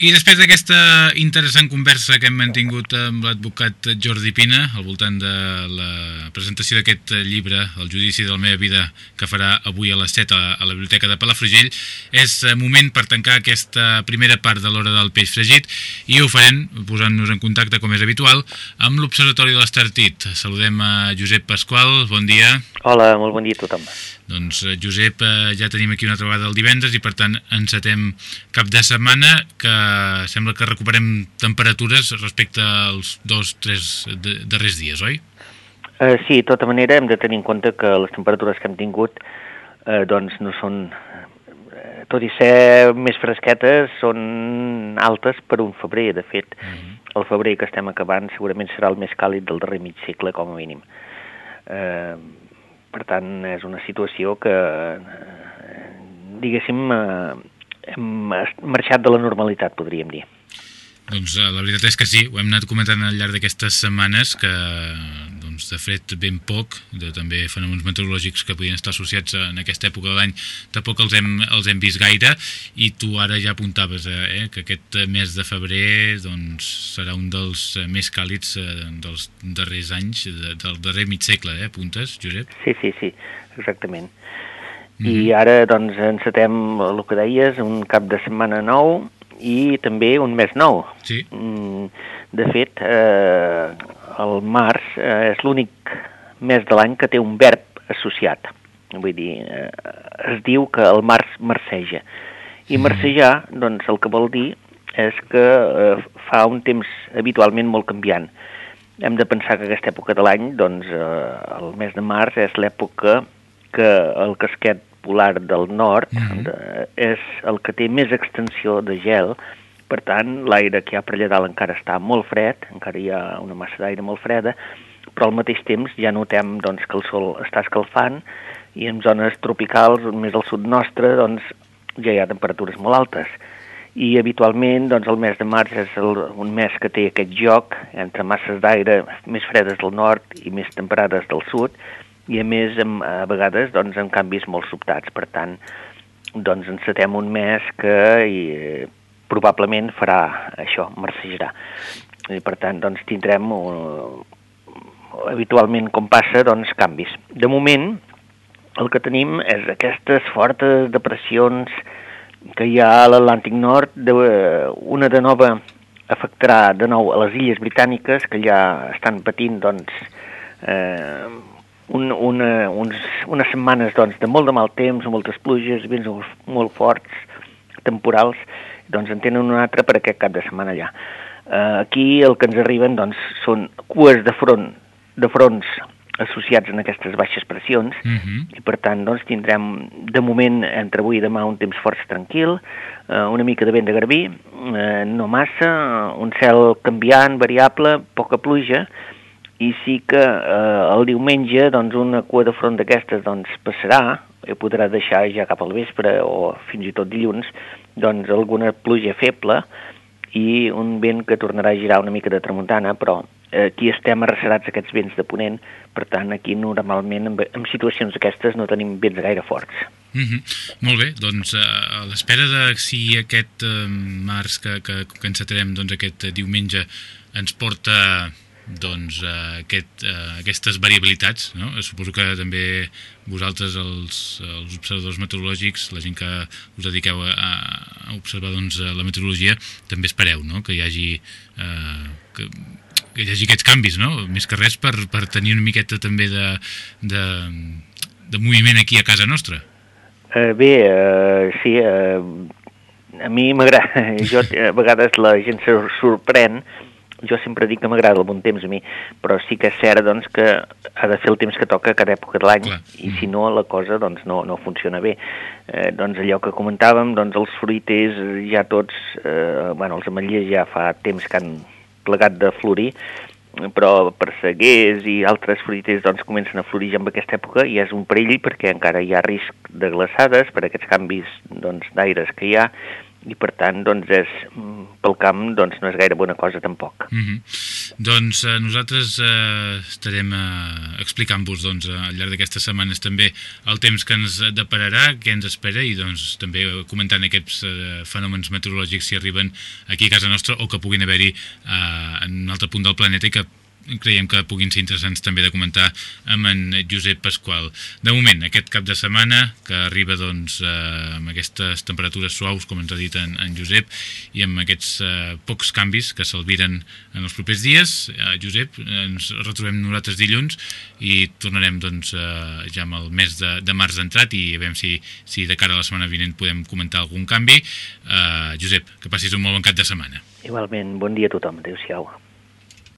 I després d'aquesta interessant conversa que hem mantingut amb l'advocat Jordi Pina al voltant de la presentació d'aquest llibre, El judici de la meva vida, que farà avui a les 7 a la Biblioteca de Palafrugell, és moment per tancar aquesta primera part de l'hora del peix fregit i ho farem posant-nos en contacte, com és habitual, amb l'Observatori de l'Estartit. Saludem a Josep Pasqual, bon dia. Hola, molt bon dia a tothom. Doncs, eh, Josep, eh, ja tenim aquí una altra vegada el divendres i, per tant, encetem cap de setmana que sembla que recuperem temperatures respecte als dos, tres darrers dies, oi? Uh, sí, de tota manera hem de tenir en compte que les temperatures que hem tingut uh, doncs no són, uh, tot i ser més fresquetes, són altes per un febrer, de fet. Uh mhm. -huh. El febrer que estem acabant segurament serà el més càlid del darrer mig segle, com a mínim. Uh, per tant, és una situació que, eh, diguéssim, eh, hem marxat de la normalitat, podríem dir. Doncs eh, la veritat és que sí, ho hem anat comentant al llarg d'aquestes setmanes, que doncs, de fred ben poc, de també fenòmens meteorològics que podien estar associats en aquesta època de l'any, tampoc els hem, els hem vist gaire, i tu ara ja apuntaves eh, que aquest mes de febrer doncs, serà un dels més càlids eh, dels darrers anys, de, del darrer mig segle, eh, apuntes, Josep? Sí, sí, sí, exactament. Mm -hmm. I ara doncs encetem el que deies, un cap de setmana nou, i també un mes nou. Sí. Mm, de fet, eh, el març eh, és l'únic mes de l'any que té un verb associat. Vull dir, eh, es diu que el març marceja. I mm. marcejar, doncs, el que vol dir és que eh, fa un temps habitualment molt canviant. Hem de pensar que aquesta època de l'any, doncs, eh, el mes de març és l'època que el casquet polar del nord uh. -huh. de, és el que té més extensió de gel, per tant, l'aire que hi ha per allà dalt encara està molt fred, encara hi ha una massa d'aire molt freda, però al mateix temps ja notem doncs, que el sol està escalfant i en zones tropicals, més al sud nostre, doncs, ja hi ha temperatures molt altes. I habitualment doncs, el mes de març és el, un mes que té aquest joc entre masses d'aire més fredes del nord i més temperades del sud, i a més amb, a vegades doncs, amb canvis molt sobtats. Per tant, doncs encetem un mes que i, probablement farà això, marcejarà. I per tant, doncs tindrem uh, habitualment, com passa, doncs canvis. De moment, el que tenim és aquestes fortes depressions que hi ha a l'Atlàntic Nord, de, una de nova afectarà de nou a les illes britàniques, que ja estan patint doncs, eh, un, una, uns, unes setmanes doncs, de molt de mal temps, moltes pluges, vents molt forts, temporals, doncs en tenen una altra per aquest cap de setmana allà. Uh, aquí el que ens arriben doncs, són cues de front, de fronts associats en aquestes baixes pressions uh mhm. -huh. i per tant doncs, tindrem de moment entre avui i demà un temps força tranquil, uh, una mica de vent de garbí, uh, no massa, un cel canviant, variable, poca pluja, i sí que eh, el diumenge doncs, una cua de front d'aquestes doncs, passarà, i podrà deixar ja cap al vespre o fins i tot dilluns doncs, alguna pluja feble i un vent que tornarà a girar una mica de tramuntana, però eh, aquí estem arrecerats aquests vents de ponent, per tant aquí normalment en, en situacions aquestes no tenim vents gaire forts. Mm -hmm. Molt bé, doncs eh, a l'espera de si aquest eh, març que, que, que encetarem doncs, aquest diumenge ens porta doncs, eh, aquest, eh, aquestes variabilitats. No? Suposo que també vosaltres, els, els observadors meteorològics, la gent que us dediqueu a, a observar doncs, la meteorologia, també espereu no? que hi hagi... Eh, que, que hi hagi aquests canvis, no? més que res per, per tenir una miqueta també de, de, de moviment aquí a casa nostra. Eh, bé, eh, sí, eh, a mi m'agrada, jo a vegades la gent se sorprèn jo sempre dic que m'agrada el bon temps a mi, però sí que és cert doncs, que ha de fer el temps que toca a cada època de l'any, i si no la cosa doncs, no, no funciona bé. Eh, doncs allò que comentàvem, doncs els fruiters ja tots, eh, bueno, els ametllers ja fa temps que han plegat de florir, però perseguers i altres fruiters doncs, comencen a florir ja en aquesta època i és un perill perquè encara hi ha risc de glaçades per aquests canvis doncs, d'aires que hi ha i per tant doncs és, pel camp doncs no és gaire bona cosa tampoc. Mm -hmm. Doncs eh, nosaltres eh, estarem eh, explicant-vos doncs, al llarg d'aquestes setmanes també el temps que ens depararà, què ens espera i doncs també comentant aquests eh, fenòmens meteorològics si arriben aquí a casa nostra o que puguin haver-hi eh, en un altre punt del planeta i que creiem que puguin ser interessants també de comentar amb en Josep Pasqual. De moment, aquest cap de setmana, que arriba doncs, eh, amb aquestes temperatures suaus, com ens ha dit en, en Josep, i amb aquests eh, pocs canvis que s'alviren en els propers dies, eh, Josep, ens retrobem nosaltres dilluns i tornarem doncs, eh, ja amb el mes de, de març entrat i veure si, si de cara a la setmana vinent podem comentar algun canvi. Eh, Josep, que passis un molt bon cap de setmana. Igualment, bon dia a tothom. Adéu-siau.